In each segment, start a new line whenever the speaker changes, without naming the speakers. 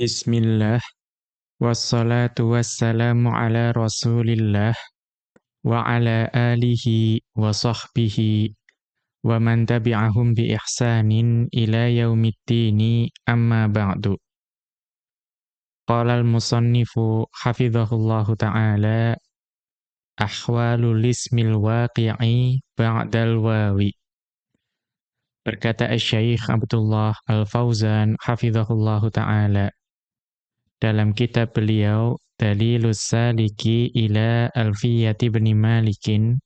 بسم الله والصلاة والسلام على رسول الله وعلى آله وصحبه ومن تبعهم بإحسان إلى يوم الدين أما بعد قال المصنف حفظه الله تعالى أحوال الاسم الواقع بعد الواوي Berkata Syekh Abdullah Al-Fauzan hafizahullahu ta'ala, dalam kitab beliau Dalilus Saliki ila Alfiyati bin Malikin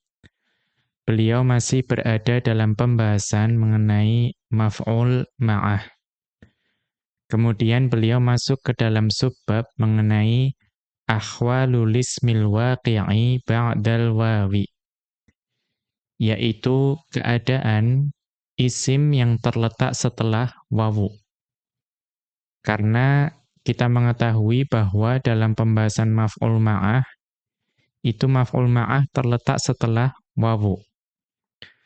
beliau masih berada dalam pembahasan mengenai maf'ul ma'ah. Kemudian beliau masuk ke dalam subbab mengenai ahwalul ismil waqi'i ba'dal wawi yaitu keadaan isim yang terletak setelah wawu. Karena kita mengetahui bahwa dalam pembahasan maf'ul ma'ah, itu maf'ul ma'ah terletak setelah wawu.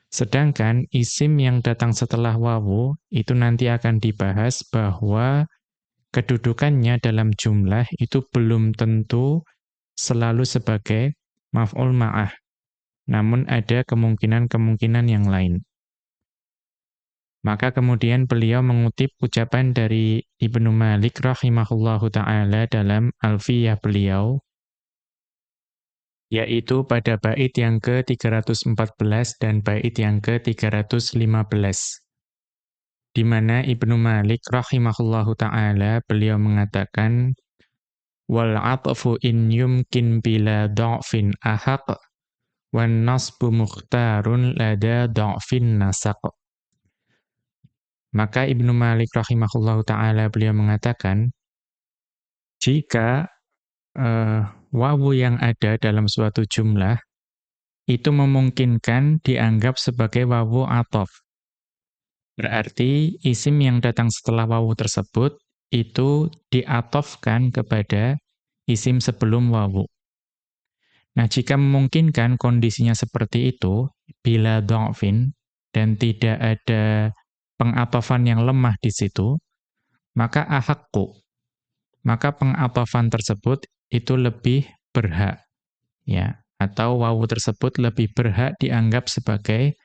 Sedangkan isim yang datang setelah wawu, itu nanti akan dibahas bahwa kedudukannya dalam jumlah itu belum tentu selalu sebagai maf'ul ma'ah. Namun ada kemungkinan-kemungkinan yang lain. Maka kemudian beliau mengutip ucapan dari Ibnu Malik rahimahullahu taala dalam Alfiyah beliau yaitu pada bait yang ke-314 dan bait yang ke-315 di mana Ibnu Malik rahimahullahu taala beliau mengatakan wal atfu in yumkin bila dha'fin ahaq wan nasbu mukhtarun lada dha'fin nasaq maka Ibnu Malik rahimahullahu taala beliau mengatakan jika uh, wawu yang ada dalam suatu jumlah itu memungkinkan dianggap sebagai wawu atof. Berarti isim yang datang setelah wawu tersebut itu diatofkan kepada isim sebelum wawu. Nah, jika memungkinkan kondisinya seperti itu, bila do'fin, dan tidak ada pengatofan yang lemah di situ, maka ahakku. Maka pengatofan tersebut itu lebih berhak. ya Atau wawu tersebut lebih berhak dianggap sebagai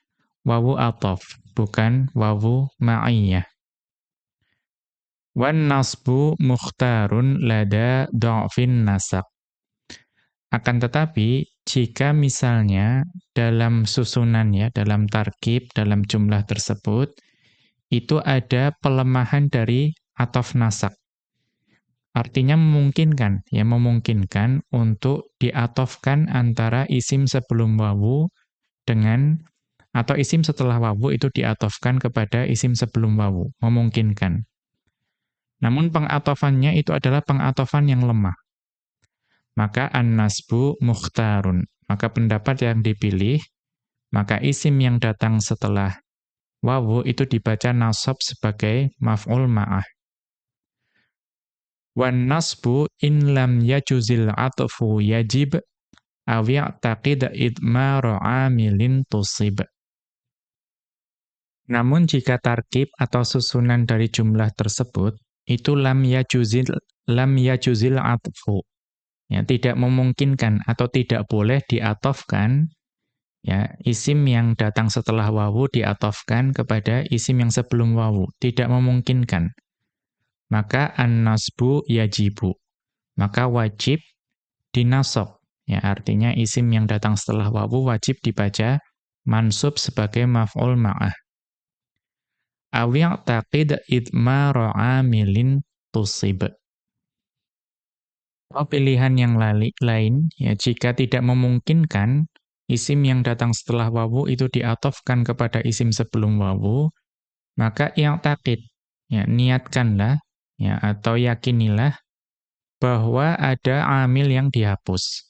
wawu atof, bukan wawu ma'iyah. Wan nasbu mukhtarun lada do'fin nasak. Akan tetapi, jika misalnya dalam susunan ya, dalam tarkib, dalam jumlah tersebut, itu ada pelemahan dari atof nasak. Artinya memungkinkan, ya memungkinkan untuk diatofkan antara isim sebelum wawu dengan atau isim setelah wawu itu diatofkan kepada isim sebelum wawu, memungkinkan. Namun pengatofannya itu adalah pengatofan yang lemah. Maka an-nasbu mukhtarun. Maka pendapat yang dipilih, maka isim yang datang setelah wawu itu dibaca nasab sebagai maf'ul ma'ah. Wan nasbu in lam yajuzil atfu yajib aw ya'taqid idmara 'amilin tusib. Namun jika tarkib atau susunan dari jumlah tersebut itu lam yajuzil lam yajuzil atfu ya tidak memungkinkan atau tidak boleh diatofkan Ya, isim yang datang setelah wawu diatofkan kepada isim yang sebelum wawu, tidak memungkinkan. Maka an-nasbu yajibu. Maka wajib dinasab. Ya, artinya isim yang datang setelah wawu wajib dibaca mansub sebagai maf'ul ma'ah. Awi' taqid idmara 'amilin tusib. Oh, pilihan yang lain, ya jika tidak memungkinkan isim yang datang setelah wawu itu diatofkan kepada isim sebelum wawu, maka i'taqid, ya, niatkanlah, ya, atau yakinilah bahwa ada amil yang dihapus.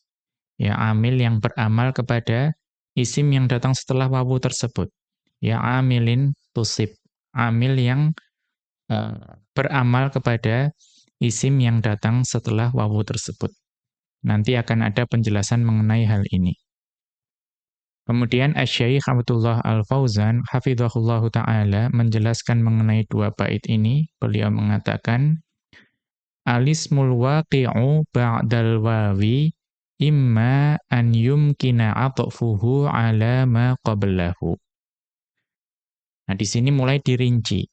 Ya, amil yang beramal kepada isim yang datang setelah wawu tersebut. Ya, amilin tusib. Amil yang uh, beramal kepada isim yang datang setelah wawu tersebut. Nanti akan ada penjelasan mengenai hal ini. Kemudian Asy-Syaikh Abdullah Al-Fauzan hafizahullahu taala menjelaskan mengenai dua bait ini, beliau mengatakan alismul waqi'u ba'dal wawi imma an yumkina atfuhu ala ma qablahu. Nah, di sini mulai dirinci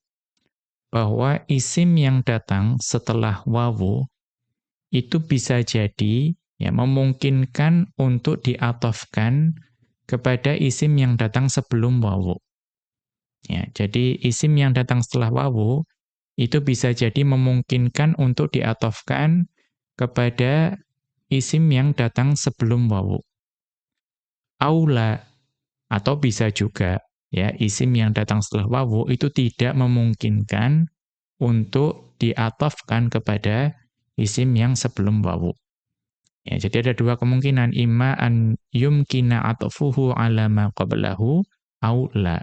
bahwa isim yang datang setelah wawu itu bisa jadi ya memungkinkan untuk diatofkan kepada isim yang datang sebelum wawu. Ya, jadi isim yang datang setelah wawu itu bisa jadi memungkinkan untuk diatofkan kepada isim yang datang sebelum wawu. Aula atau bisa juga ya isim yang datang setelah wawu itu tidak memungkinkan untuk diatofkan kepada isim yang sebelum wawu. Ya, jadi ada dua kemungkinan, imma an yumkina atfuhu ala ma qablahu au la.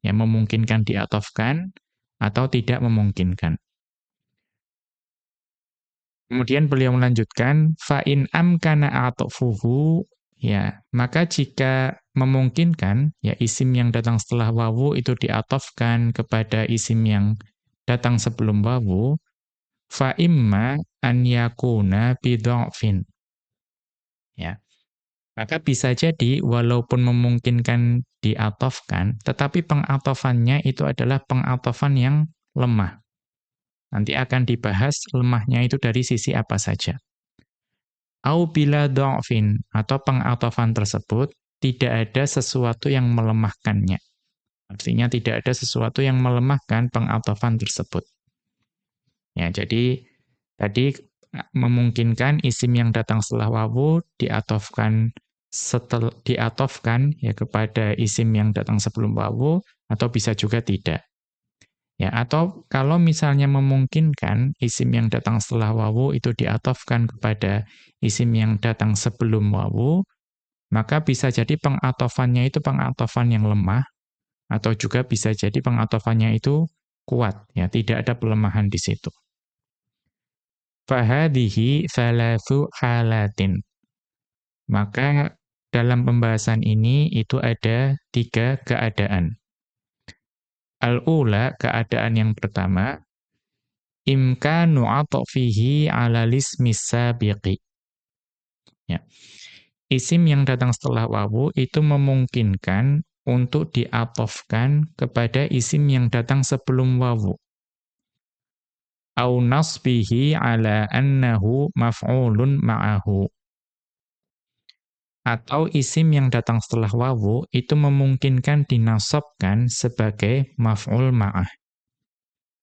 Yang memungkinkan diatofkan atau tidak memungkinkan. Kemudian beliau melanjutkan fa in amkana atfuhu ya, maka jika memungkinkan ya isim yang datang setelah wawu itu diatofkan kepada isim yang datang sebelum wawu fa imma an yakuna bidhafin ya. Maka bisa jadi walaupun memungkinkan diatofkan, tetapi pengatofannya itu adalah pengatofan yang lemah. Nanti akan dibahas lemahnya itu dari sisi apa saja. Au bila do'fin, atau pengatofan tersebut tidak ada sesuatu yang melemahkannya. Artinya tidak ada sesuatu yang melemahkan pengatofan tersebut. Ya, jadi tadi memungkinkan isim yang datang setelah wawu diatofkan setel diatofkan ya kepada isim yang datang sebelum wawu atau bisa juga tidak. Ya, atau kalau misalnya memungkinkan isim yang datang setelah wawu itu diatofkan kepada isim yang datang sebelum wawu, maka bisa jadi pengatofannya itu pengatofan yang lemah atau juga bisa jadi pengatofannya itu kuat ya, tidak ada pelemahan di situ. Fahadihi thalathu halatin. Maka dalam pembahasan ini itu ada tiga keadaan. Al-ula, keadaan yang pertama, imkanu atfihi ala lismis sabiqi. Ya. Isim yang datang setelah wawu itu memungkinkan untuk diatofkan kepada isim yang datang sebelum wawu au nasbihi ala annahu maf'ulun ma'ahu. Atau isim yang datang setelah wawu itu memungkinkan dinasabkan sebagai maf'ul ma'ah.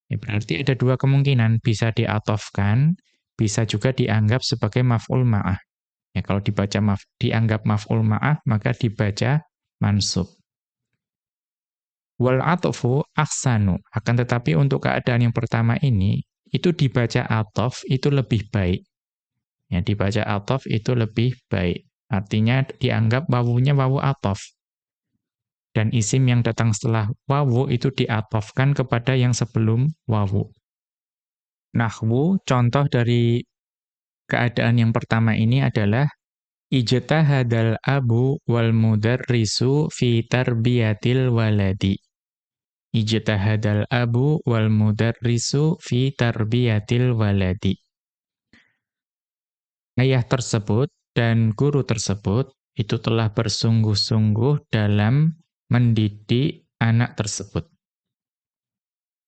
Ya, berarti ada dua kemungkinan, bisa diatofkan, bisa juga dianggap sebagai maf'ul ma'ah. Ya, kalau dibaca maf, dianggap maf'ul ma'ah, maka dibaca mansub. Wal atfu ahsanu. Akan tetapi untuk keadaan yang pertama ini, itu dibaca atof itu lebih baik. Ya, dibaca atof itu lebih baik. Artinya dianggap wawunya wawu atof. Dan isim yang datang setelah wawu itu diatofkan kepada yang sebelum wawu. Nahwu, contoh dari keadaan yang pertama ini adalah ijtahadal abu wal mudarrisu fi tarbiyatil waladi ijtahadal abu wal mudarrisu fi tarbiyatil waladi. Ayah tersebut dan guru tersebut itu telah bersungguh-sungguh dalam mendidik anak tersebut.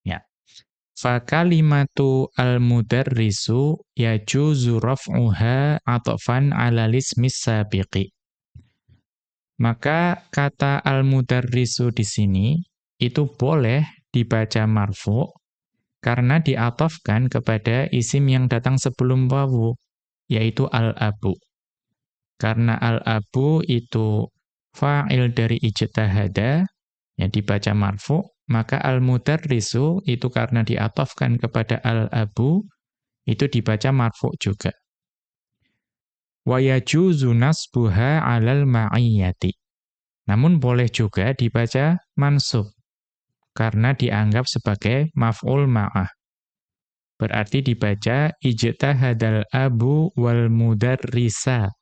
Ya. Fa kalimatu al-mudarrisu yajuzu raf'uha atfan 'ala lismis sabiqi. Maka kata al-mudarrisu di sini itu boleh dibaca marfu karena diatofkan kepada isim yang datang sebelum wawu, yaitu al-abu. Karena al-abu itu fa'il dari ijtahada, yang dibaca marfu, maka al-mudarrisu itu karena diatofkan kepada al-abu, itu dibaca marfu juga. Wa yajuzu nasbuha 'alal ma'iyyati. Namun boleh juga dibaca mansub karena dianggap sebagai maf'ul ma'ah. Berarti dibaca ijtahadal abu wal mudarrisa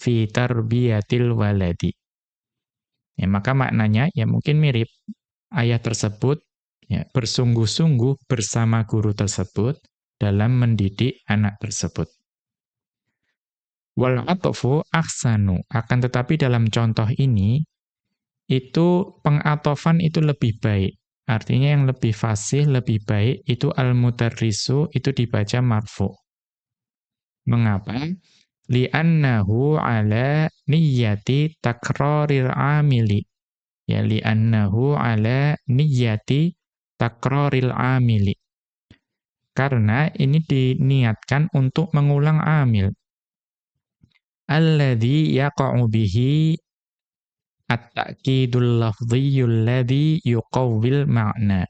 fi tarbiyatil waladi. Ya, maka maknanya ya mungkin mirip ayat tersebut ya bersungguh-sungguh bersama guru tersebut dalam mendidik anak tersebut. Wal atfu ahsanu, akan tetapi dalam contoh ini itu pengatofan itu lebih baik. Artinya yang lebih fasih, lebih baik itu al-mudarrisu itu dibaca marfu. Mengapa? Li'annahu ala niyyati takraril amili. Ya li'annahu ala niyyati takraril amili. Karena ini diniatkan untuk mengulang amil. Alladhi yaqa'u bihi at-ta'kidul lafdhiyul ladhi yuqawwil ma'na.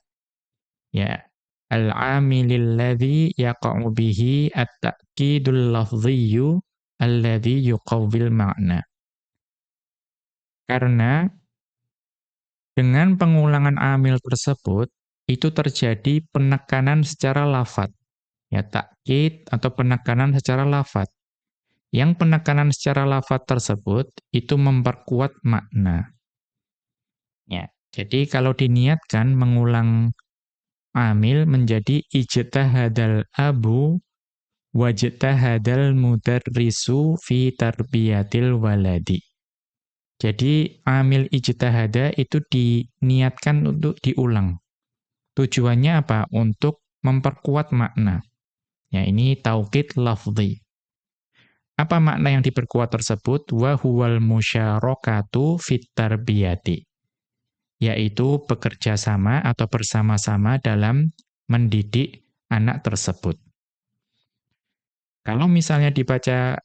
Ya, al-amilil ladhi yaqa'u bihi at-ta'kidul lafdhiyyu alladhi yuqawwil ma'na. Karena dengan pengulangan amil tersebut itu terjadi penekanan secara lafat. Ya, takkid atau penekanan secara lafat. Yang penekanan secara lafat tersebut itu memperkuat makna. Ya, jadi kalau diniatkan mengulang amil menjadi ijtahadal abu wajtahadal mudarrisu fi tarbiyatil waladi. Jadi amil ijtahada itu diniatkan untuk diulang. Tujuannya apa? Untuk memperkuat makna. Ya, ini taukid lafzi. Apa makna yang diperkuat tersebut? Wa huwal musyarakatu fit. Yaitu bekerja sama atau bersama-sama dalam mendidik anak tersebut. Kalau misalnya dibaca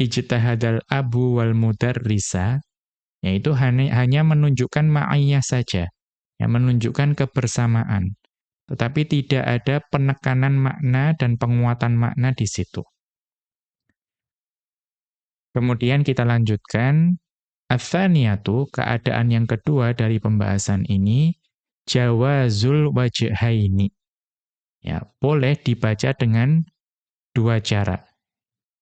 ijtihadal abu wal mudarrisa, yaitu hanya, hanya menunjukkan ma'iyah saja, yang menunjukkan kebersamaan. Tetapi tidak ada penekanan makna dan penguatan makna di situ. Kemudian kita lanjutkan Athaniyatu, keadaan yang kedua dari pembahasan ini, jawazul wajhaini. Ya, boleh dibaca dengan dua cara.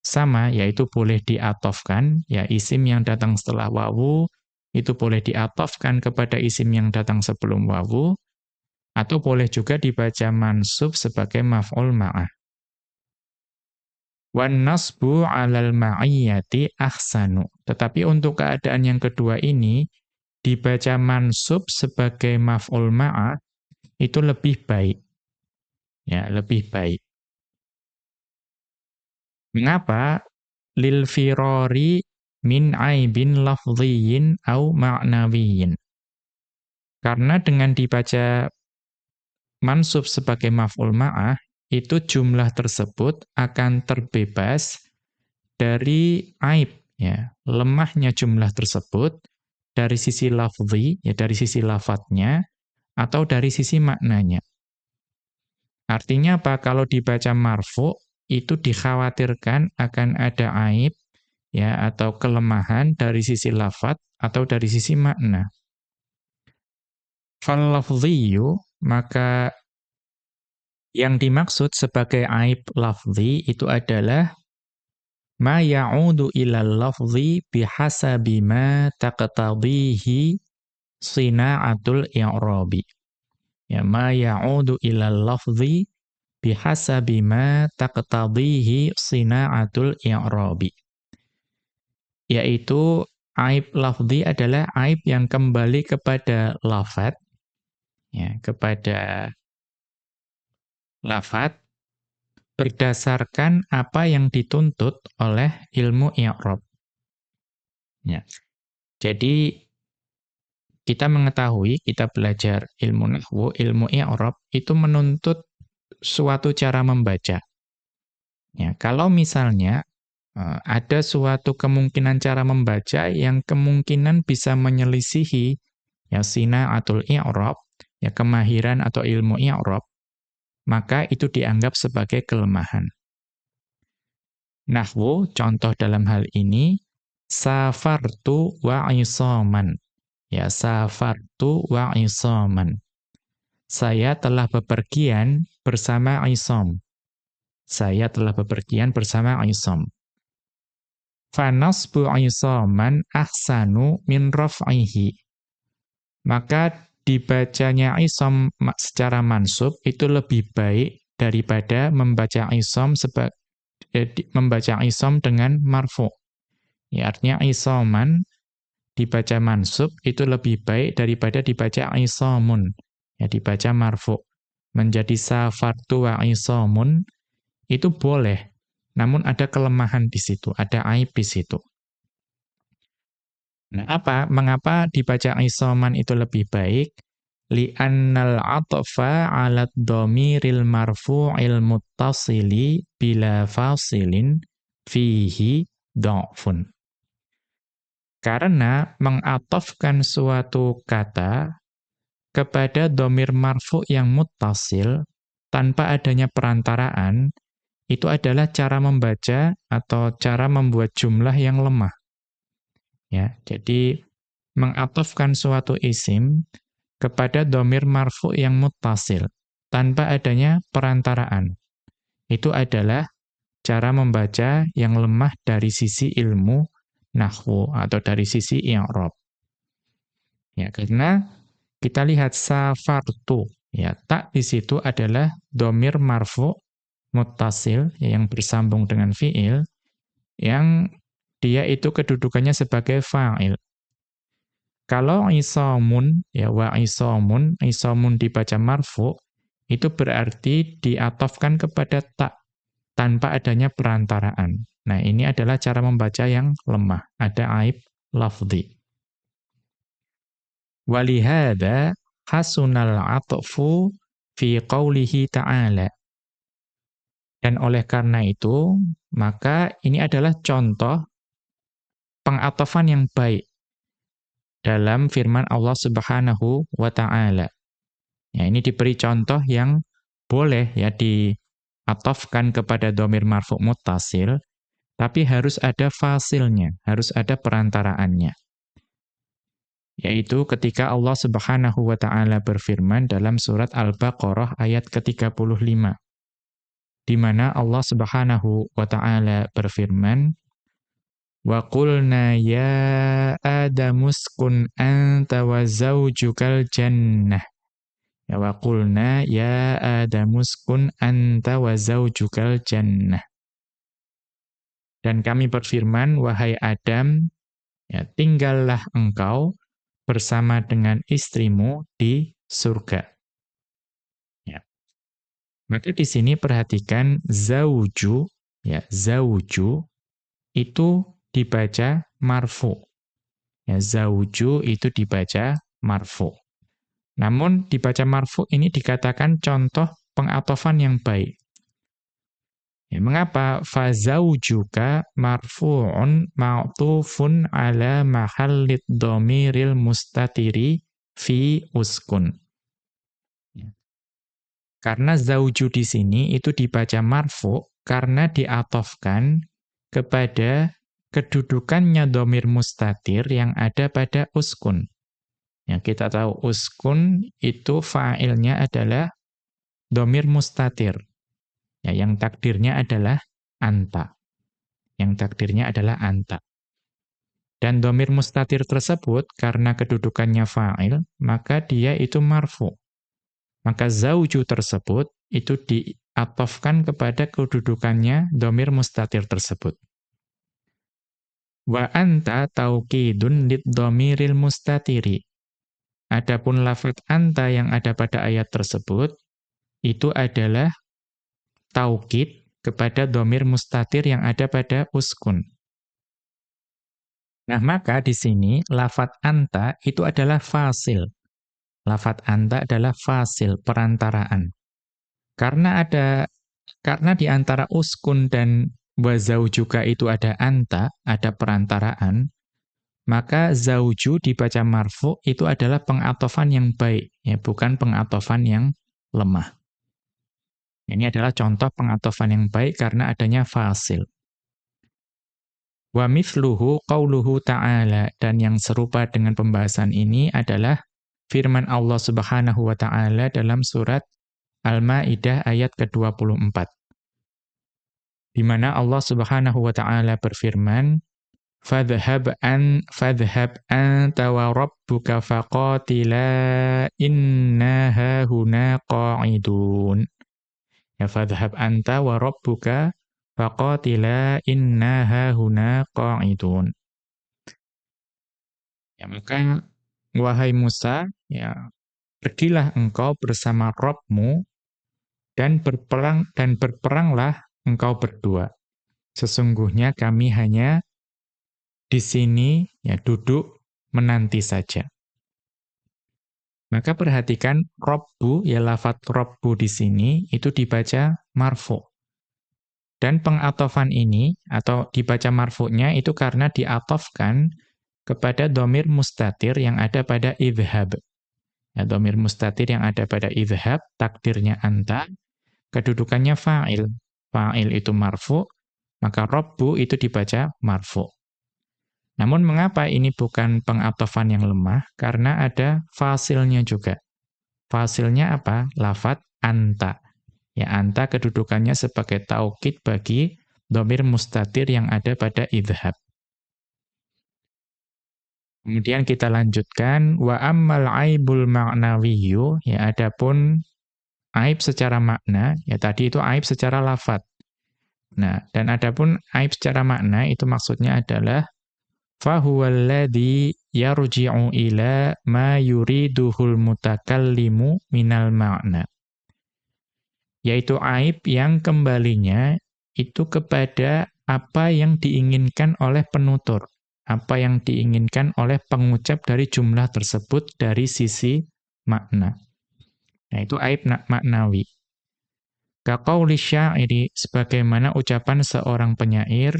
Sama, yaitu boleh diatofkan, ya isim yang datang setelah wawu, itu boleh diatofkan kepada isim yang datang sebelum wawu, atau boleh juga dibaca mansub sebagai maf'ul ma'ah. Wan nasbu 'alal ma'iyyati ahsanu. Tetapi untuk keadaan yang kedua ini dibaca mansub sebagai maf'ul ma'a itu lebih baik. Ya, lebih baik. Mengapa? Lil firari min aibin lafdhiyin au ma'nawiyin. Karena dengan dibaca mansub sebagai maf'ul ma'ah itu jumlah tersebut akan terbebas dari aib ya. Lemahnya jumlah tersebut dari sisi lafzi ya dari sisi lafadznya atau dari sisi maknanya. Artinya apa? Kalau dibaca marfu itu dikhawatirkan akan ada aib ya atau kelemahan dari sisi lafadz atau dari sisi makna. Fal maka yang dimaksud sebagai aib lafzi itu adalah ma ya'udu ilal lafzi bihasabi ma taqtadihi sina'atul i'rabi. Ya ma ya'udu ilal lafzi bihasabi ma taqtadihi sina'atul i'rabi. Yaitu aib lafzi adalah aib yang kembali kepada lafat ya kepada lafat berdasarkan apa yang dituntut oleh ilmu i'rab. Ya. Jadi kita mengetahui, kita belajar ilmu nahwu, ilmu i'rab itu menuntut suatu cara membaca. Ya, kalau misalnya uh, ada suatu kemungkinan cara membaca yang kemungkinan bisa menyelisihi ya sina atau i'rab, ya kemahiran atau ilmu i'rab, maka itu dianggap sebagai kelemahan. Nahwu, contoh dalam hal ini, safartu wa isaman. Ya, safartu wa isaman. Saya telah bepergian bersama Isam. Saya telah bepergian bersama Isam. Fanasbu isaman ahsanu min raf'ihi. Maka dibacanya isom secara mansub itu lebih baik daripada membaca isom seba, eh, membaca isom dengan marfu. Ya, artinya isoman dibaca mansub itu lebih baik daripada dibaca isomun. Ya, dibaca marfu. Menjadi safartu wa isomun itu boleh. Namun ada kelemahan di situ, ada aib di situ. Nah, apa? Mengapa dibaca isoman itu lebih baik? li'annal atfa 'ala dhamiril marfu'il muttasili bila fasilin fihi dha'fun. Karena mengatofkan suatu kata kepada domir marfu yang muttasil tanpa adanya perantaraan, itu adalah cara membaca atau cara membuat jumlah yang lemah. Ya, jadi mengatofkan suatu isim kepada domir marfu yang mutasil, tanpa adanya perantaraan. Itu adalah cara membaca yang lemah dari sisi ilmu nahwu atau dari sisi i'rab. Ya, karena kita lihat safartu, ya, tak di situ adalah domir marfu mutasil yang bersambung dengan fiil yang dia itu kedudukannya sebagai fa'il. Kalau isomun, ya wa isomun, isomun dibaca marfu, itu berarti diatofkan kepada tak, tanpa adanya perantaraan. Nah, ini adalah cara membaca yang lemah, ada aib lafzi. Walihada hasunal atfu fi qawlihi ta'ala. Dan oleh karena itu, maka ini adalah contoh pengatofan yang baik dalam firman Allah Subhanahu wa taala. Ya, ini diberi contoh yang boleh ya diatofkan kepada domir marfu muttasil, tapi harus ada fasilnya, harus ada perantaraannya. Yaitu ketika Allah Subhanahu wa taala berfirman dalam surat Al-Baqarah ayat ke-35. Di mana Allah Subhanahu wa taala berfirman, Wa qulna ya Adamu uskun anta wa zawjukal jannah. Ya wa qulna ya Adamu uskun anta wa zawjukal jannah. Dan kami berfirman, wahai Adam, ya tinggallah engkau bersama dengan istrimu di surga. Ya. Maka di sini perhatikan zauju, ya zauju itu dibaca marfu. Ya, zauju itu dibaca marfu. Namun dibaca marfu ini dikatakan contoh pengatofan yang baik. Ya, mengapa fazaujuka marfu'un ma'tufun ala mahallid dhamiril mustatiri fi uskun. Ya. Karena zauju di sini itu dibaca marfu karena diatofkan kepada kedudukannya domir mustatir yang ada pada uskun. Yang kita tahu uskun itu fa'ilnya adalah domir mustatir. Ya, yang takdirnya adalah anta. Yang takdirnya adalah anta. Dan domir mustatir tersebut, karena kedudukannya fa'il, maka dia itu marfu. Maka zauju tersebut, itu diatofkan kepada kedudukannya domir mustatir tersebut. Wa anta taukidun lidhamiril mustatiri. Adapun lafaz anta yang ada pada ayat tersebut itu adalah taukid kepada domir mustatir yang ada pada uskun. Nah, maka di sini lafat anta itu adalah fasil. Lafat anta adalah fasil, perantaraan. Karena ada karena di antara uskun dan wa zaujuka itu ada anta, ada perantaraan, maka zauju dibaca marfu itu adalah pengatofan yang baik, ya bukan pengatofan yang lemah. Ini adalah contoh pengatofan yang baik karena adanya fasil. Wa mithluhu qauluhu ta'ala dan yang serupa dengan pembahasan ini adalah firman Allah Subhanahu wa taala dalam surat Al-Maidah ayat ke-24 di mana Allah Subhanahu wa taala berfirman fadhhab an fadhhab anta wa rabbuka faqatila inna hahuna qa'idun Ya fadhhab anta wa rabbuka faqatila inna hahuna qa'idun. Ya maka wahai Musa, ya pergilah engkau bersama Rabbmu dan berperang dan berperanglah engkau berdua. Sesungguhnya kami hanya di sini ya duduk menanti saja. Maka perhatikan robbu, ya lafat robbu di sini, itu dibaca marfu. Dan pengatofan ini, atau dibaca marfu'nya itu karena diatofkan kepada domir mustatir yang ada pada idhab. Ya, domir mustatir yang ada pada idhab, takdirnya anta, kedudukannya fa'il. Fa'il itu marfu, maka robbu itu dibaca marfu. Namun mengapa ini bukan pengatofan yang lemah? Karena ada fasilnya juga. Fasilnya apa? Lafat anta. Ya, anta kedudukannya sebagai taukid bagi domir mustatir yang ada pada idhab. Kemudian kita lanjutkan wa ammal aibul ma'nawiyyu ya adapun aib secara makna ya tadi itu aib secara lafat. Nah, dan adapun aib secara makna itu maksudnya adalah fahuwalladhi yarji'u ila ma yuriduhul mutakallimu minal ma'na. Yaitu aib yang kembalinya itu kepada apa yang diinginkan oleh penutur. Apa yang diinginkan oleh pengucap dari jumlah tersebut dari sisi makna. Nah itu aib maknawi. Kaqauli syairi sebagaimana ucapan seorang penyair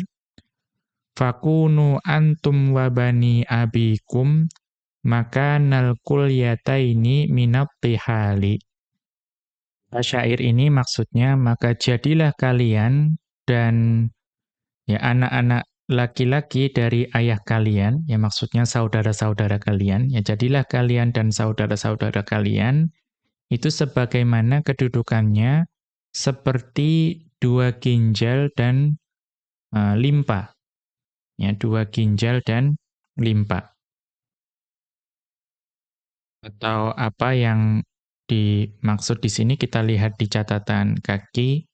Fakunu antum wa bani abikum maka nal kulyataini minat tihali. Syair ini maksudnya maka jadilah kalian dan ya anak-anak laki-laki dari ayah kalian, ya maksudnya saudara-saudara kalian, ya jadilah kalian dan saudara-saudara kalian itu sebagaimana kedudukannya seperti dua ginjal dan uh, limpa ya dua ginjal dan limpa. Atau apa yang dimaksud di sini kita lihat di catatan kaki.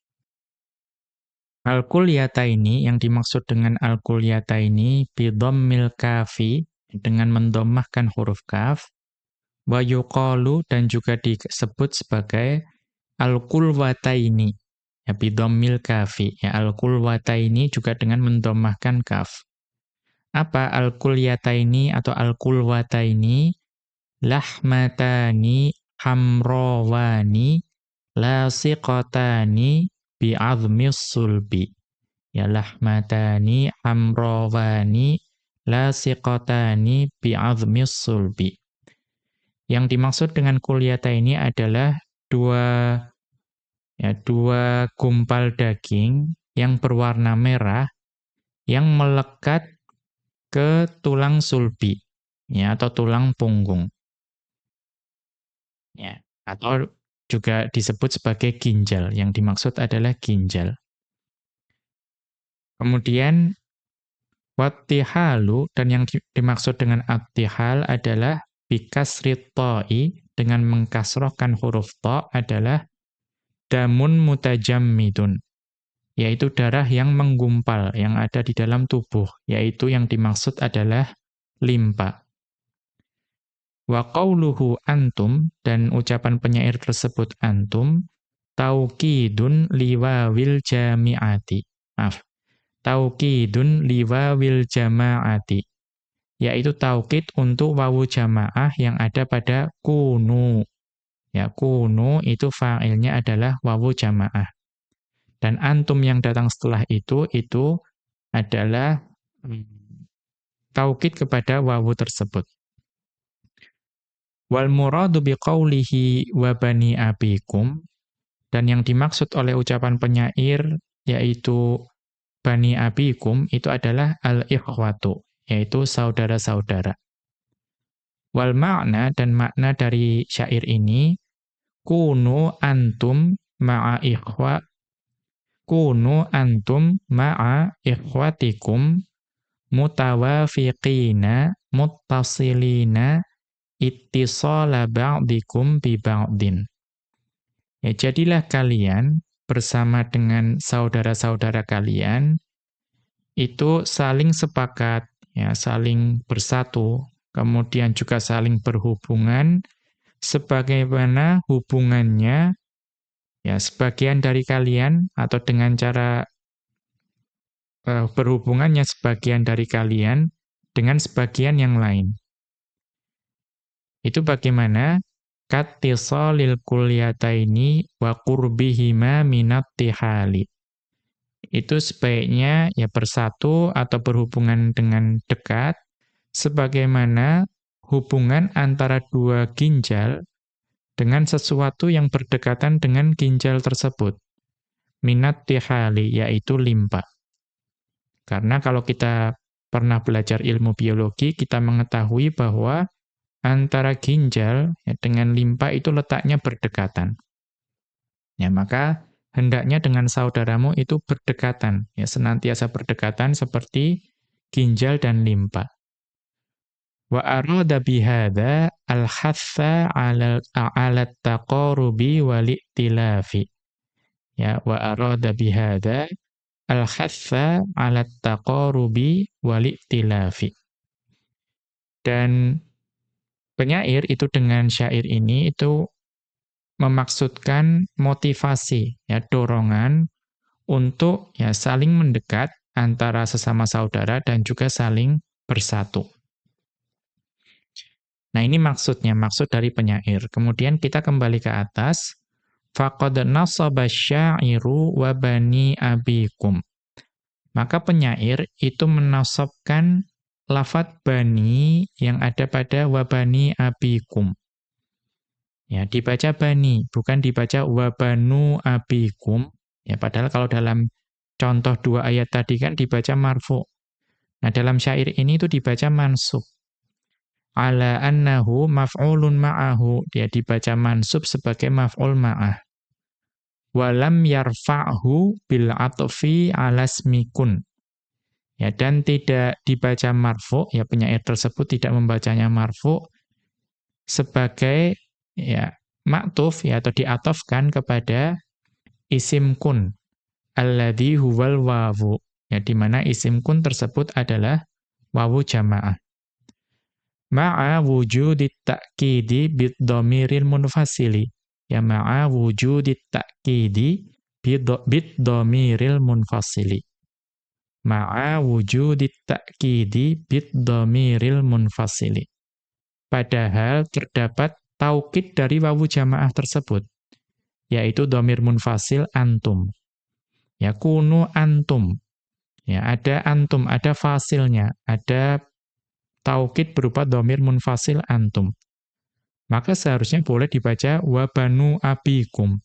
Al-kulyata ini, yang dimaksud dengan al-kulyata ini, bidhammil kafi, dengan mendomahkan huruf kaf, wa yuqalu, dan juga disebut sebagai al-kulwata ini, ya bidhammil kafi, ya al-kulwata ini juga dengan mendomahkan kaf. Apa al-kulyataini atau al-kulwataini? Lahmatani hamrawani lasiqatani bi'azmis sulbi. Ya lahmatani hamrawani lasiqatani bi'azmis sulbi. Yang dimaksud dengan kulyata ini adalah dua ya dua gumpal daging yang berwarna merah yang melekat ke tulang sulbi ya atau tulang punggung. Ya, atau juga disebut sebagai ginjal. Yang dimaksud adalah ginjal. Kemudian wattihalu dan yang dimaksud dengan attihal adalah bikasrit ta'i dengan mengkasrohkan huruf ta adalah damun mutajammidun yaitu darah yang menggumpal yang ada di dalam tubuh, yaitu yang dimaksud adalah limpa. Wa antum dan ucapan penyair tersebut antum taukidun liwawil jami'ati. Maaf. Taukidun liwawil jama'ati. Yaitu taukid untuk wawu jamaah yang ada pada kunu. Ya, kunu itu fa'ilnya adalah wawu jamaah. Dan antum yang datang setelah itu, itu adalah taukid kepada wawu tersebut. Wal muradu biqaulihi wa bani abikum dan yang dimaksud oleh ucapan penyair yaitu bani abikum itu adalah al-ikhwatu yaitu saudara-saudara. Wal makna dan makna dari syair ini kunu antum ma'a ikhwa kunu antum ma'a ikhwatikum mutawafiqina muttasilina ittisala ba'dikum bi ba'din. Ya jadilah kalian bersama dengan saudara-saudara kalian itu saling sepakat ya, saling bersatu, kemudian juga saling berhubungan sebagaimana hubungannya ya sebagian dari kalian atau dengan cara uh, berhubungannya sebagian dari kalian dengan sebagian yang lain. Itu bagaimana? Kattisalil kulyataini wa qurbihima minat. Itu sebaiknya ya bersatu atau berhubungan dengan dekat, sebagaimana hubungan antara dua ginjal dengan sesuatu yang berdekatan dengan ginjal tersebut. Minat tihali, yaitu limpa. Karena kalau kita pernah belajar ilmu biologi, kita mengetahui bahwa antara ginjal ya, dengan limpa itu letaknya berdekatan. Ya, maka hendaknya dengan saudaramu itu berdekatan, ya senantiasa berdekatan seperti ginjal dan limpa. Wa arada bihadza al-hatha 'ala 'ala taqarubi wal iktilafi. Ya, wa arada bihadza al-hatha 'ala taqarubi wal iktilafi. Dan penyair itu dengan syair ini itu memaksudkan motivasi ya dorongan untuk ya saling mendekat antara sesama saudara dan juga saling bersatu. Nah, ini maksudnya, maksud dari penyair. Kemudian kita kembali ke atas. Faqad nasaba syairu wa bani abikum. Maka penyair itu menasabkan lafat bani yang ada pada wabani abikum. Ya, dibaca bani, bukan dibaca wabanu abikum. Ya, padahal kalau dalam contoh dua ayat tadi kan dibaca marfu. Nah, dalam syair ini itu dibaca mansub ala annahu maf'ulun ma'ahu. Dia dibaca mansub sebagai maf'ul ma'ah. Walam yarfa'hu bil atfi ala smikun. Ya, dan tidak dibaca marfu, ya penyair tersebut tidak membacanya marfu sebagai ya maktuf ya atau diatofkan kepada isim kun alladhi huwal wawu ya di mana isim kun tersebut adalah wawu jamaah ma'a wujudit ta'kidi bid-dhamiril munfasili. Ya ma'a wujudit ta'kidi bid-dhamiril munfasili. Ma'a wujudit ta'kidi bid-dhamiril munfasili. Padahal terdapat taukid dari wawu jamaah tersebut, yaitu dhamir munfasil antum. Ya kunu antum. Ya ada antum, ada fasilnya, ada taukid berupa domir munfasil antum. Maka seharusnya boleh dibaca wabanu abikum.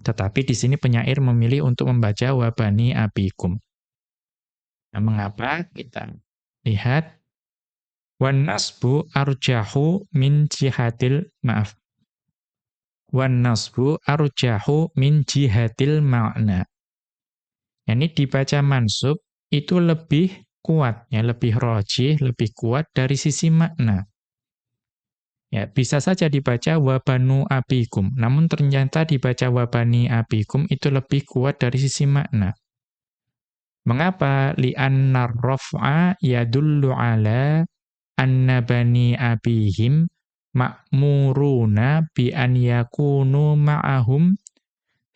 Tetapi di sini penyair memilih untuk membaca wabani abikum. Nah, mengapa? Kita lihat. Wan nasbu arjahu min jihadil maaf. Wan nasbu arjahu min jihadil ma'na. Ini dibaca mansub itu lebih kuat, ya lebih rojih, lebih kuat dari sisi makna. Ya, bisa saja dibaca wabanu abikum, namun ternyata dibaca wabani abikum itu lebih kuat dari sisi makna. Mengapa? Li'anna raf'a yadullu ala anna bani abihim ma'muruna bi an yakunu ma'ahum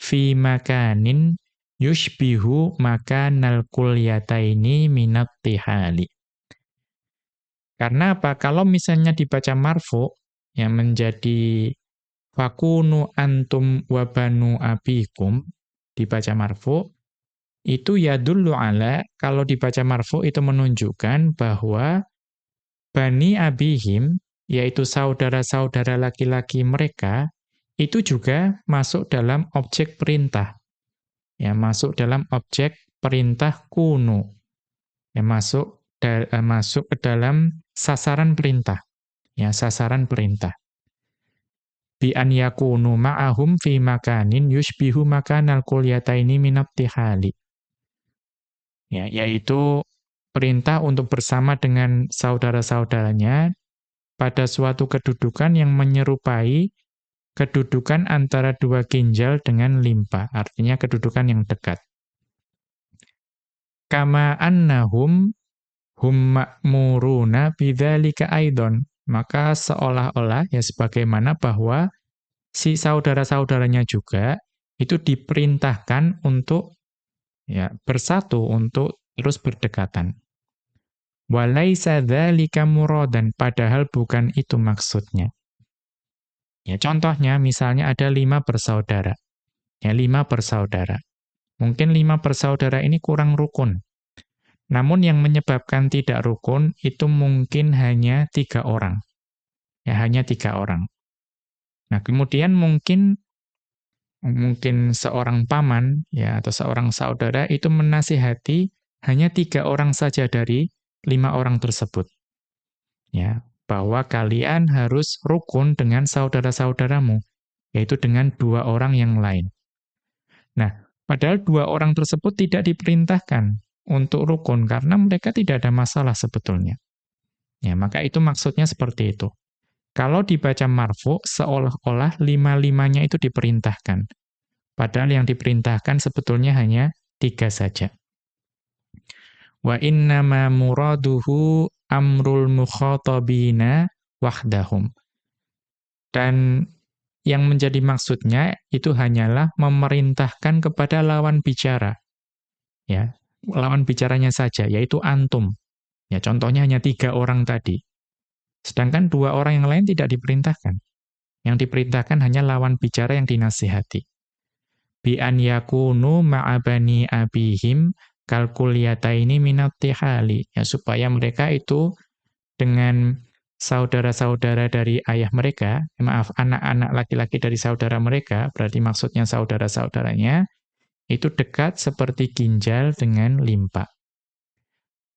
fi makanin yushbihu makanal kulyataini minat tihali. Karena apa? Kalau misalnya dibaca marfu, yang menjadi fakunu antum wabanu abikum, dibaca marfu, itu ya dulu ala, kalau dibaca marfu itu menunjukkan bahwa bani abihim, yaitu saudara-saudara laki-laki mereka, itu juga masuk dalam objek perintah ya masuk dalam objek perintah kuno. Ya masuk uh, masuk ke dalam sasaran perintah. Ya sasaran perintah. Bi an yakunu ma'ahum fi makanin yushbihu makanal kulyataini min tihali. Ya, yaitu perintah untuk bersama dengan saudara-saudaranya pada suatu kedudukan yang menyerupai kedudukan antara dua ginjal dengan limpa, artinya kedudukan yang dekat. Kama annahum hum ma'muruna bidzalika aidon. Maka seolah-olah ya sebagaimana bahwa si saudara-saudaranya juga itu diperintahkan untuk ya bersatu untuk terus berdekatan. Walaisa dzalika muradan padahal bukan itu maksudnya. Ya, contohnya misalnya ada lima bersaudara. Ya, lima bersaudara. Mungkin lima bersaudara ini kurang rukun. Namun yang menyebabkan tidak rukun itu mungkin hanya tiga orang. Ya, hanya tiga orang. Nah, kemudian mungkin mungkin seorang paman ya atau seorang saudara itu menasihati hanya tiga orang saja dari lima orang tersebut. Ya, bahwa kalian harus rukun dengan saudara-saudaramu, yaitu dengan dua orang yang lain. Nah, padahal dua orang tersebut tidak diperintahkan untuk rukun karena mereka tidak ada masalah sebetulnya. Ya, maka itu maksudnya seperti itu. Kalau dibaca marfu, seolah-olah lima-limanya itu diperintahkan. Padahal yang diperintahkan sebetulnya hanya tiga saja. Wa innama muraduhu amrul mukhatabina wahdahum. Dan yang menjadi maksudnya itu hanyalah memerintahkan kepada lawan bicara. Ya, lawan bicaranya saja, yaitu antum. Ya, contohnya hanya tiga orang tadi. Sedangkan dua orang yang lain tidak diperintahkan. Yang diperintahkan hanya lawan bicara yang dinasihati. Bi an yakunu ma'abani abihim kalkuliyata ini minat tihali ya supaya mereka itu dengan saudara-saudara dari ayah mereka, eh, maaf anak-anak laki-laki dari saudara mereka, berarti maksudnya saudara-saudaranya itu dekat seperti ginjal dengan limpa.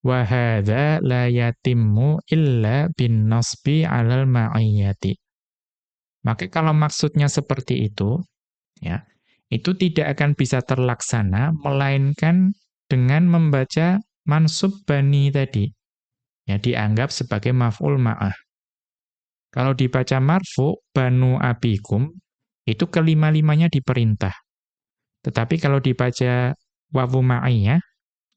Wa hadza la yatimmu illa bin nasbi 'alal ma'iyyati. Maka kalau maksudnya seperti itu, ya, itu tidak akan bisa terlaksana melainkan dengan membaca mansub bani tadi. Ya, dianggap sebagai maf'ul ma'ah. Kalau dibaca marfu, banu abikum, itu kelima-limanya diperintah. Tetapi kalau dibaca wawu ma'iyah,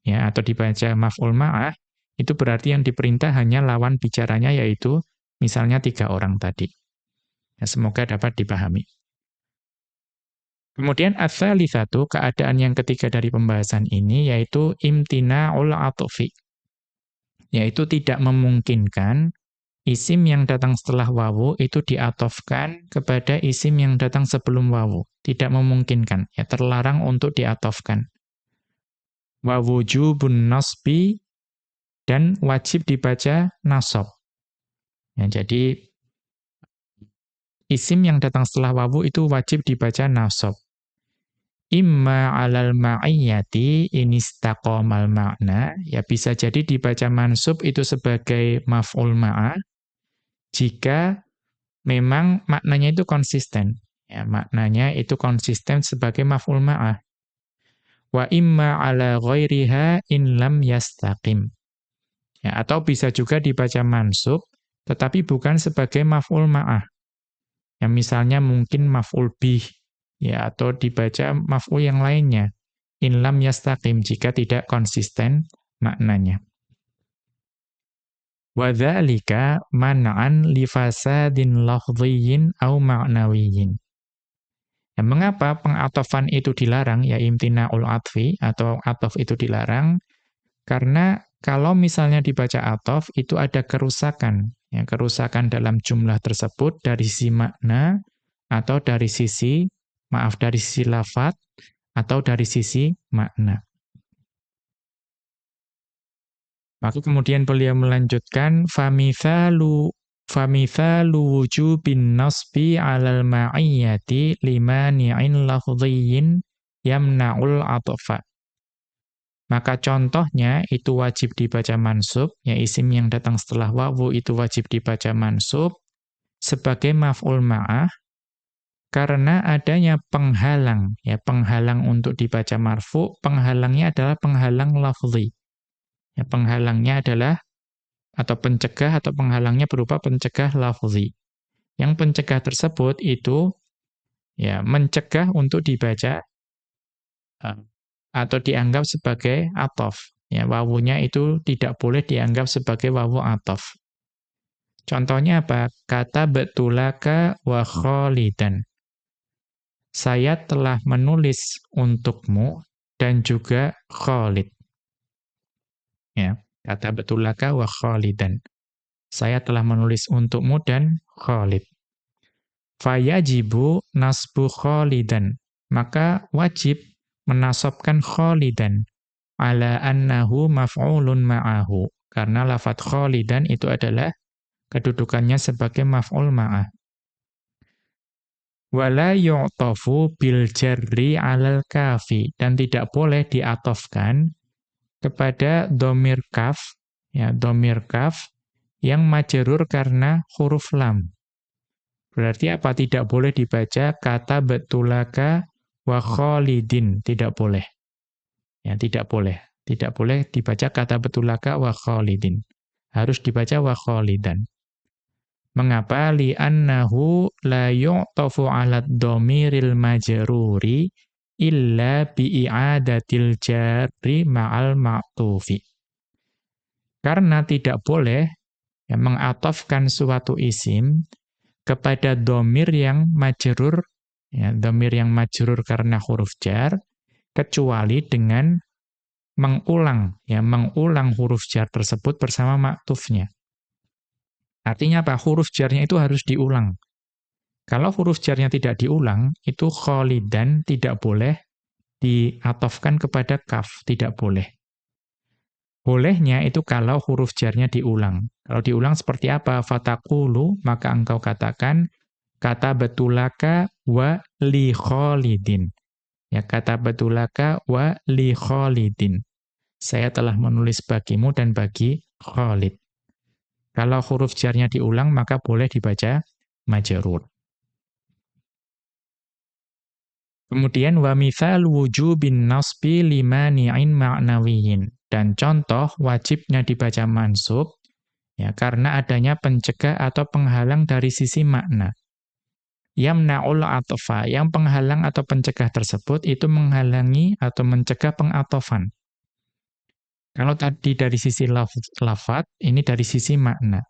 ya, atau dibaca maf'ul ma'ah, itu berarti yang diperintah hanya lawan bicaranya, yaitu misalnya tiga orang tadi. Ya, semoga dapat dipahami. Kemudian ats-tsalitsatu, keadaan yang ketiga dari pembahasan ini yaitu imtina'ul atfi. Yaitu tidak memungkinkan isim yang datang setelah wawu itu diatofkan kepada isim yang datang sebelum wawu. Tidak memungkinkan, ya terlarang untuk diatofkan. Wa wujubun nasbi dan wajib dibaca nasab. Ya, jadi isim yang datang setelah wawu itu wajib dibaca nasab. Imma alal ma'iyyati inistaqamal makna ya bisa jadi dibaca mansub itu sebagai maf'ul ma'a jika memang maknanya itu konsisten. Ya maknanya itu konsisten sebagai maf'ul ma'a. Wa imma ala ghairiha in lam yastaqim. Ya atau bisa juga dibaca mansub tetapi bukan sebagai maf'ul ma'ah yang misalnya mungkin maf'ul bih ya atau dibaca maf'ul yang lainnya. In lam yastaqim jika tidak konsisten maknanya. Wa dzalika man'an li fasadin lafdhiyyin au ma'nawiyyin ya, mengapa pengatofan itu dilarang ya imtina'ul atfi atau atof itu dilarang? Karena kalau misalnya dibaca atof itu ada kerusakan ya kerusakan dalam jumlah tersebut dari sisi makna atau dari sisi Maaf dari sisi lafat atau dari sisi makna. Maka kemudian beliau melanjutkan famithalu famithalu wujubin nasbi 'alal ma'iyyati limani'in lafdhiyyin yamna'ul atfa. Maka contohnya itu wajib dibaca mansub, ya isim yang datang setelah wawu itu wajib dibaca mansub sebagai maf'ul ma'ah karena adanya penghalang, ya penghalang untuk dibaca marfu, penghalangnya adalah penghalang lafzi. Ya, penghalangnya adalah atau pencegah atau penghalangnya berupa pencegah lafzi. Yang pencegah tersebut itu ya mencegah untuk dibaca uh, atau dianggap sebagai atof. Ya, wawunya itu tidak boleh dianggap sebagai wawu atof. Contohnya apa? Kata betulaka wa kholidan. Saya telah menulis untukmu dan juga Khalid. Ya, kata betulaka wa kholidan. Saya telah menulis untukmu dan Khalid. Fayajibu nasbu kholidan. Maka wajib menasobkan kholidan. Ala annahu maf'ulun ma'ahu. Karena lafat kholidan itu adalah kedudukannya sebagai maf'ul ma'ah. Wala yu'tafu bil jarri alal kafi. Dan tidak boleh diatofkan kepada domir kaf, ya, domir kaf, yang majerur karena huruf lam. Berarti apa? Tidak boleh dibaca kata betulaka wa khalidin. Tidak boleh. Ya, tidak boleh. Tidak boleh dibaca kata betulaka wa khalidin. Harus dibaca wa khalidan. Mengapa? Li'annahu la yu'tafu 'ala dhamiril majruri illa bi'i'adatil jarri ma'al ma'tufi. Karena tidak boleh ya, mengatofkan suatu isim kepada domir yang majrur, ya, domir yang majrur karena huruf jar, kecuali dengan mengulang, ya, mengulang huruf jar tersebut bersama maktufnya. Artinya apa? Huruf jarnya itu harus diulang. Kalau huruf jarnya tidak diulang, itu kholidan tidak boleh diatofkan kepada kaf, tidak boleh. Bolehnya itu kalau huruf jarnya diulang. Kalau diulang seperti apa? Fatakulu, maka engkau katakan, kata betulaka wa li kholidin. Ya, kata betulaka wa li kholidin. Saya telah menulis bagimu dan bagi Khalid. Kalau huruf jarnya diulang, maka boleh dibaca majerur. Kemudian wa mithal wujubin nasbi limani'in ma'nawiyin. Dan contoh wajibnya dibaca mansub ya karena adanya pencegah atau penghalang dari sisi makna. Yamna'ul atfa, yang penghalang atau pencegah tersebut itu menghalangi atau mencegah pengatofan. Kalau tadi dari sisi lafat, ini dari sisi makna.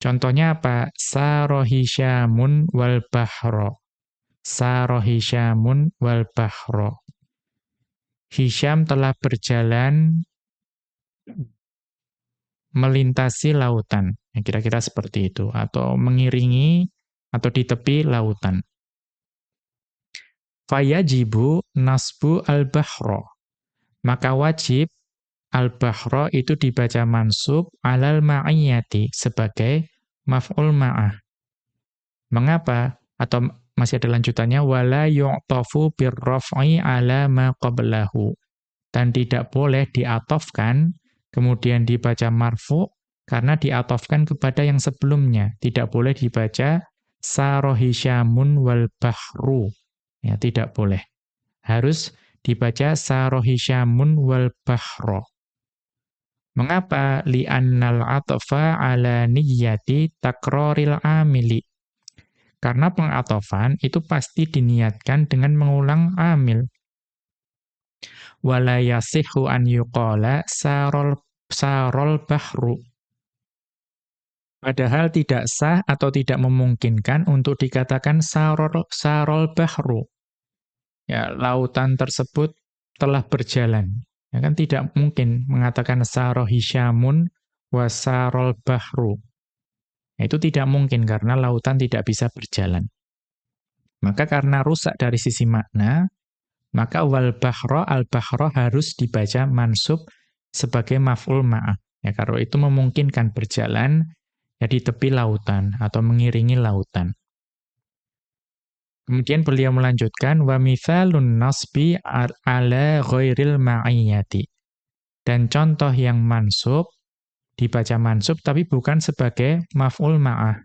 Contohnya apa? Sarohisyamun wal bahro. Saro Hisyamun wal bahro. Hisyam telah berjalan melintasi lautan. Ya, kira-kira seperti itu. Atau mengiringi atau di tepi lautan. Fayajibu nasbu al-bahro. Maka wajib al-bahro itu dibaca mansub alal ma'iyati sebagai maf'ul ma'ah. Mengapa? Atau masih ada lanjutannya wala yu'tafu birraf'i ala ma qablahu dan tidak boleh diatofkan kemudian dibaca marfu karena diatofkan kepada yang sebelumnya tidak boleh dibaca sarohisyamun wal bahru. Ya tidak boleh. Harus dibaca sarohisyamun wal bahro. Mengapa? Li'annal atfa ala niyyati takroril amili. Karena pengatofan itu pasti diniatkan dengan mengulang amil. Wala yasihu an yuqala sarol, sarol bahru. Padahal tidak sah atau tidak memungkinkan untuk dikatakan sarol, sarol bahru. Ya, lautan tersebut telah berjalan. Ya kan tidak mungkin mengatakan sarohisyamun wasarol bahru. Itu tidak mungkin karena lautan tidak bisa berjalan. Maka karena rusak dari sisi makna, maka wal bahro al bahro harus dibaca mansub sebagai maf'ul ma'ah. Ya, kalau itu memungkinkan berjalan di tepi lautan atau mengiringi lautan. Kemudian beliau melanjutkan wa mithalun nasbi ala ghairil ma'iyyati. Dan contoh yang mansub dibaca mansub tapi bukan sebagai maf'ul ma'ah.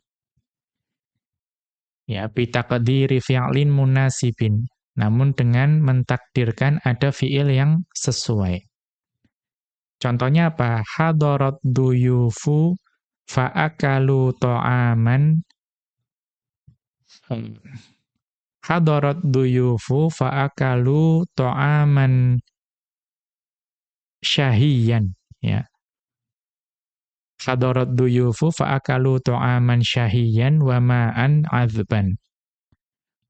Ya, bitaqdiri fi'lin munasibin. Namun dengan mentakdirkan ada fi'il yang sesuai. Contohnya apa? Hadarat duyufu fa'akalu to'aman hadarat duyufu fa'akalu to'aman syahiyan ya. Hadarat duyufu fa'akalu to'aman syahiyan wa ma'an azban.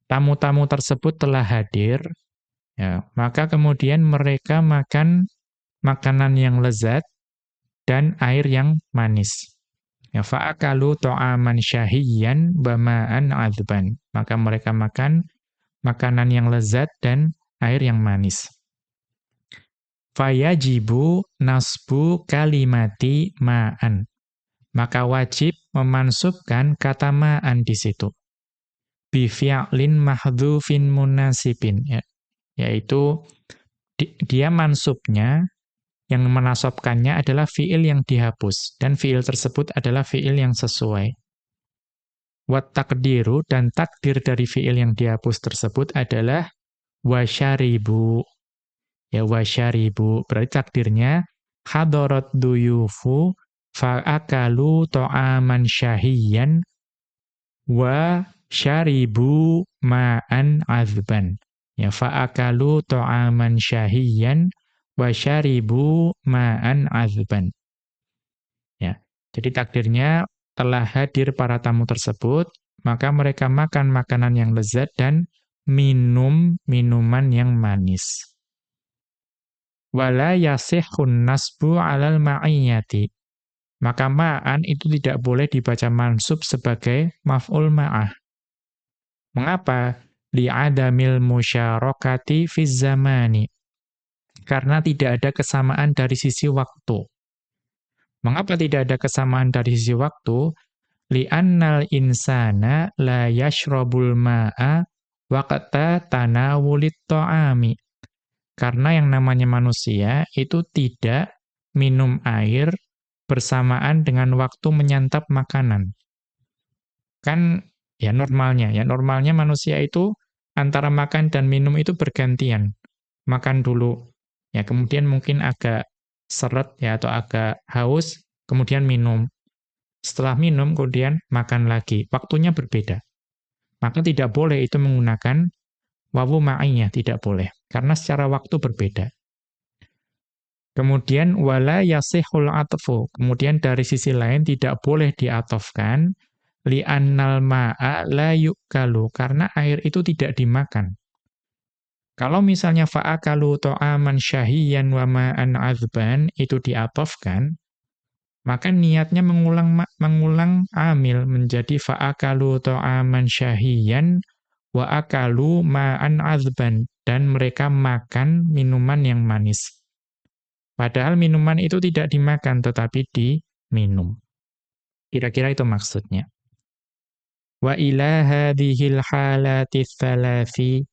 Tamu-tamu tersebut telah hadir ya. Maka kemudian mereka makan makanan yang lezat dan air yang manis Ya fa'akalu to'aman syahiyan bama'an azban. Maka mereka makan makanan yang lezat dan air yang manis. Fayajibu nasbu kalimati ma'an. Maka wajib memansubkan kata ma'an di situ. Bifi'lin mahdhufin munasibin. Ya. Yaitu di, dia mansubnya yang menasobkannya adalah fiil yang dihapus dan fiil tersebut adalah fiil yang sesuai. Wat takdiru dan takdir dari fiil yang dihapus tersebut adalah wasyaribu. Ya wasyaribu berarti takdirnya hadarat duyufu fa'akalu to'aman syahiyan wa syaribu ma'an azban. Ya fa'akalu to'aman syahiyan wa syaribu ma'an azban. Ya. Jadi takdirnya telah hadir para tamu tersebut, maka mereka makan makanan yang lezat dan minum minuman yang manis. Wala yasihun nasbu 'alal ma'iyyati. Maka ma'an itu tidak boleh dibaca mansub sebagai maf'ul ma'ah. Mengapa? Li'adamil musyarakati fi zamani karena tidak ada kesamaan dari sisi waktu. Mengapa tidak ada kesamaan dari sisi waktu? Li'annal insana la yashrabul ma'a waqta tanawulit ta'ami. Karena yang namanya manusia itu tidak minum air bersamaan dengan waktu menyantap makanan. Kan ya normalnya, ya normalnya manusia itu antara makan dan minum itu bergantian. Makan dulu Ya, kemudian mungkin agak seret ya atau agak haus, kemudian minum. Setelah minum kemudian makan lagi. Waktunya berbeda. Maka tidak boleh itu menggunakan wawu ma'iyah, tidak boleh karena secara waktu berbeda. Kemudian wala yasihul atfu. Kemudian dari sisi lain tidak boleh diatofkan li'annal ma'a la yukalu karena air itu tidak dimakan. Kalau misalnya fa'akalu to'aman syahiyan wa ma'an azban itu diatofkan, maka niatnya mengulang mengulang amil menjadi fa'akalu to'aman syahiyan wa akalu ma'an azban dan mereka makan minuman yang manis. Padahal minuman itu tidak dimakan tetapi diminum. Kira-kira itu maksudnya. Wa ila hadhil halati thalathi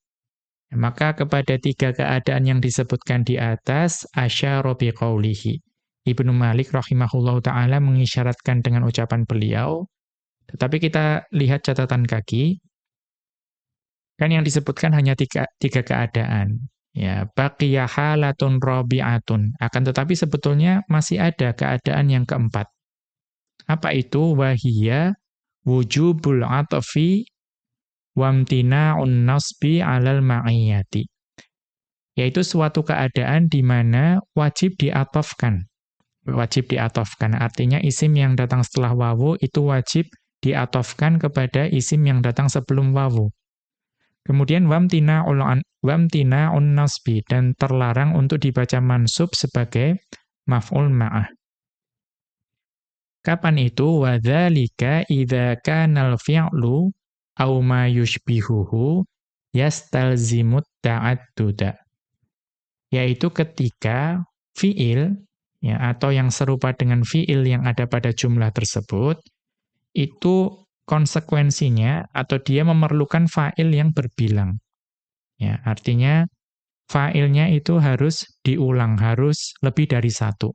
maka kepada tiga keadaan yang disebutkan di atas, asyara biqaulihi. Ibnu Malik rahimahullahu taala mengisyaratkan dengan ucapan beliau. Tetapi kita lihat catatan kaki. Kan yang disebutkan hanya tiga, tiga keadaan. Ya, baqiya halatun rabi'atun. Akan tetapi sebetulnya masih ada keadaan yang keempat. Apa itu? Wahiyya wujubul atfi wamtina'un nasbi 'alal ma'iyati. Yaitu suatu keadaan di mana wajib diatofkan. Wajib diatofkan, artinya isim yang datang setelah wawu itu wajib diatofkan kepada isim yang datang sebelum wawu. Kemudian wamtina'un wamtina'un nasbi dan terlarang untuk dibaca mansub sebagai maf'ul ma'ah. Kapan itu? Wadzalika idza kanal fi'lu au ma yushbihuhu yastalzimut ta'adduda. Yaitu ketika fiil ya atau yang serupa dengan fiil yang ada pada jumlah tersebut itu konsekuensinya atau dia memerlukan fa'il yang berbilang. Ya, artinya fa'ilnya itu harus diulang, harus lebih dari satu.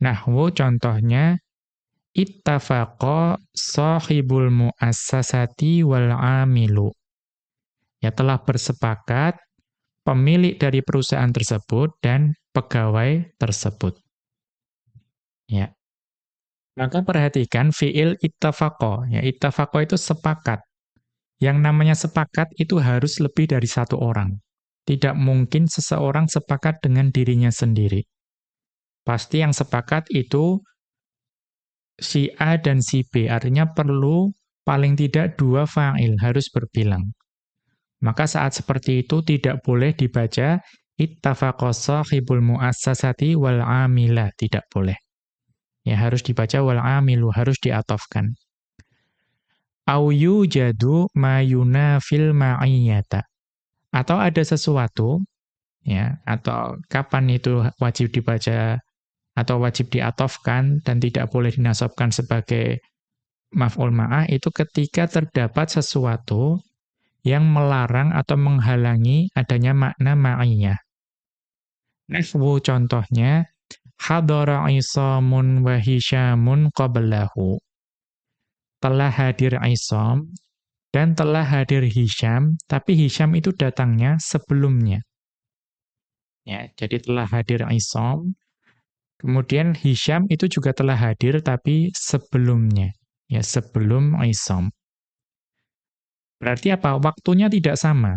Nahwu contohnya ittafaqa sahibul muassasati wal amilu. Ya telah bersepakat pemilik dari perusahaan tersebut dan pegawai tersebut. Ya. Maka perhatikan fiil ittafaqa, ya ittafaqa itu sepakat. Yang namanya sepakat itu harus lebih dari satu orang. Tidak mungkin seseorang sepakat dengan dirinya sendiri. Pasti yang sepakat itu si A dan si B. Artinya perlu paling tidak dua fa'il, harus berbilang. Maka saat seperti itu tidak boleh dibaca ittafaqa sahibul muassasati wal amila, tidak boleh. Ya harus dibaca wal amilu, harus diatofkan au yujadu ma yunafil ma'iyyata. Atau ada sesuatu ya atau kapan itu wajib dibaca atau wajib diatofkan dan tidak boleh dinasabkan sebagai maf'ul ma'ah itu ketika terdapat sesuatu yang melarang atau menghalangi adanya makna ma'iyyah. Nahwu contohnya hadara isamun wa hisyamun qablahu telah hadir Aisom dan telah hadir Hisham, tapi Hisham itu datangnya sebelumnya. Ya, jadi telah hadir Aisom, kemudian Hisham itu juga telah hadir tapi sebelumnya, ya sebelum Aisom. Berarti apa? Waktunya tidak sama.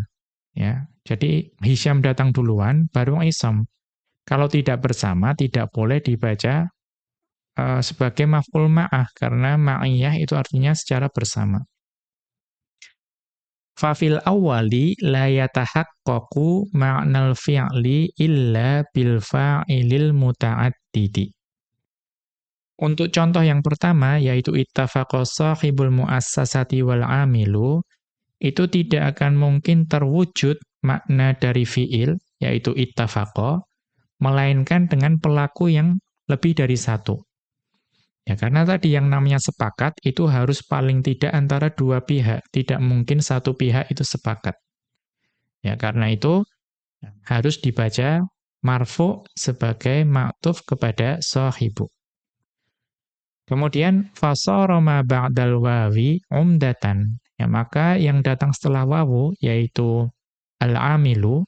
Ya, jadi Hisham datang duluan, baru Aisom. Kalau tidak bersama, tidak boleh dibaca uh, sebagai maf'ul ma'ah karena ma'iyah itu artinya secara bersama. Fafil awali la yatahaqqaqu ma'nal fi'li illa bil fa'ilil Untuk contoh yang pertama yaitu ittafaqa sahibul muassasati wal amilu itu tidak akan mungkin terwujud makna dari fi'il yaitu ittafaqa melainkan dengan pelaku yang lebih dari satu. Ya, karena tadi yang namanya sepakat itu harus paling tidak antara dua pihak, tidak mungkin satu pihak itu sepakat. Ya, karena itu harus dibaca marfu sebagai maktuf kepada sahibu. Kemudian fasara ma ba'dal wawi umdatan. Ya, maka yang datang setelah wawu yaitu al-amilu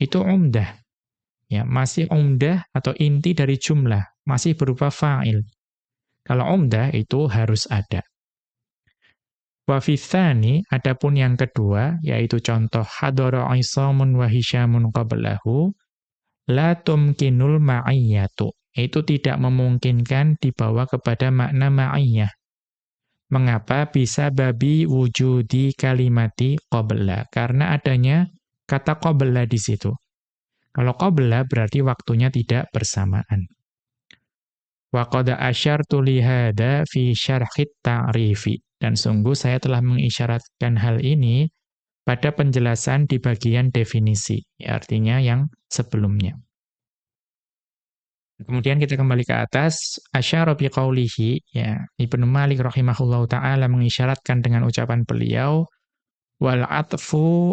itu umdah. Ya, masih umdah atau inti dari jumlah, masih berupa fa'il. Kalau umdah itu harus ada. Wa adapun yang kedua, yaitu contoh hadara Aisamun wa Hisyamun qablahu, la tumkinul ma'iyyatu. Itu tidak memungkinkan dibawa kepada makna ma'iyyah. Mengapa bisa babi wujudi kalimati qabla? Karena adanya kata qabla di situ. Kalau qabla berarti waktunya tidak bersamaan. Wa qad asyartu li hadza fi syarhit ta'rifi. Dan sungguh saya telah mengisyaratkan hal ini pada penjelasan di bagian definisi, ya, artinya yang sebelumnya. Kemudian kita kembali ke atas, asyara bi qawlihi, ya, Ibnu Malik rahimahullahu taala mengisyaratkan dengan ucapan beliau wal atfu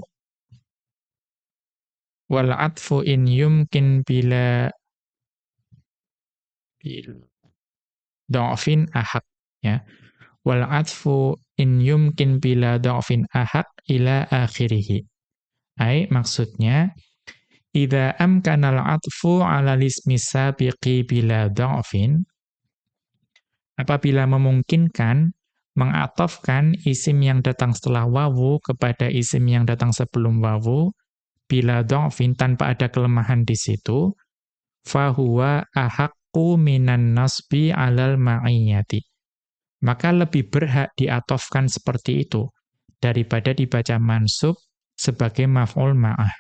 wal atfu in yumkin bila bil dha'fin ahak ya wal atfu in yumkin bila dha'fin ahak ila akhirih ai maksudnya idza amkana al atfu ala ismi sabiqi bila dha'fin apabila memungkinkan mengatofkan isim yang datang setelah wawu kepada isim yang datang sebelum wawu bila dha'fin tanpa ada kelemahan di situ fahuwa ahak haqqu minan nasbi alal ma'iyyati. Maka lebih berhak diatofkan seperti itu daripada dibaca mansub sebagai maf'ul ma'ah.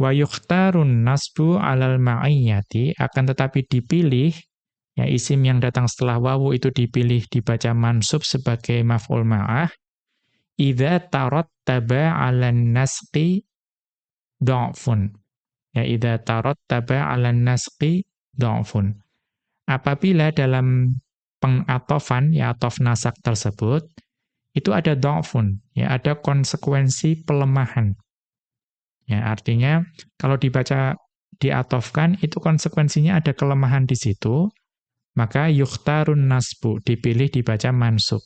Wa yukhtarun nasbu alal ma'iyyati akan tetapi dipilih ya isim yang datang setelah wawu itu dipilih dibaca mansub sebagai maf'ul ma'ah idza tarattaba 'alan nasqi dha'fun ya idza tarattaba 'alan nasqi dha'fun. Apabila dalam pengatofan ya atof nasak tersebut itu ada dha'fun, ya ada konsekuensi pelemahan. Ya, artinya kalau dibaca diatofkan itu konsekuensinya ada kelemahan di situ, maka yukhtarun nasbu dipilih dibaca mansub.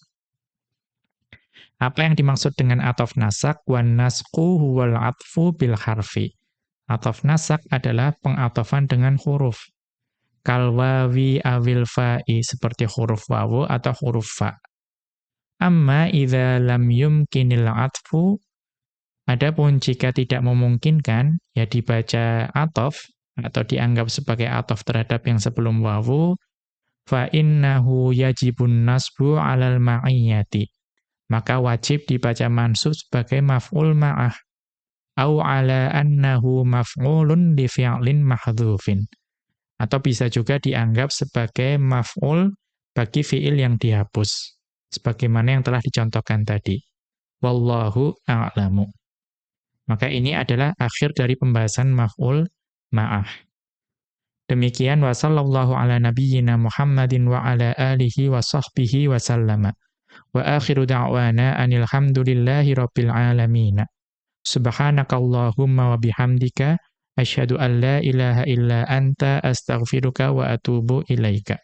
Apa yang dimaksud dengan atof nasak? Wan nasku huwal atfu bil harfi. Atof nasak adalah pengatofan dengan huruf kalwawi awil fa'i seperti huruf wawu atau huruf fa. Amma idza lam yumkinil atfu Adapun jika tidak memungkinkan ya dibaca atof atau dianggap sebagai atof terhadap yang sebelum wawu fa innahu yajibun nasbu 'alal ma'iyyati maka wajib dibaca mansub sebagai maf'ul ma'ah au 'ala annahu maf'ulun li fi'lin mahdhufin atau bisa juga dianggap sebagai maf'ul bagi fi'il yang dihapus sebagaimana yang telah dicontohkan tadi wallahu a'lamu maka ini adalah akhir dari pembahasan maf'ul ma'ah. Demikian wa sallallahu ala nabiyyina Muhammadin wa ala alihi wa sahbihi wa sallama. Wa akhiru da'wana anil hamdulillahi rabbil alamin. Subhanakallahumma wa bihamdika asyhadu an la ilaha illa anta astaghfiruka wa atubu ilaika.